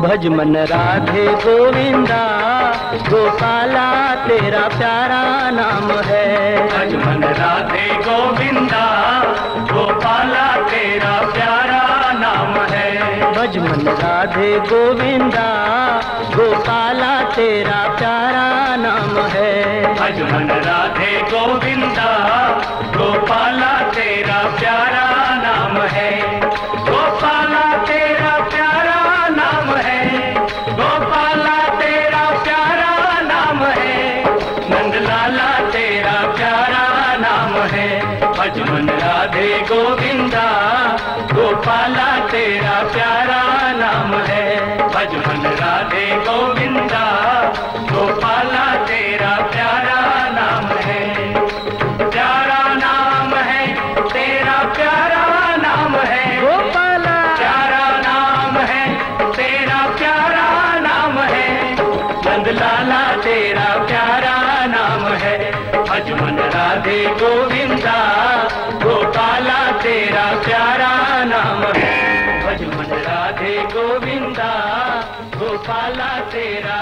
भज मन राधे गोविंदा गोपाला तेरा प्यारा नाम है। भज मन राधे गोविंदा गोपाला तेरा प्यारा नाम है। भज मन राधे गोविंदा गोपाला तेरा प्यारा नाम है। भज मन राधे गोविंदा है। भजमन राधे गोविंदा गोपाला तेरा प्यारा नाम है। भजमन राधे गोविंदा। राधे गोविंदा गोपाला तेरा प्यारा नाम। है भजमन राधे गोविंदा गोपाला तेरा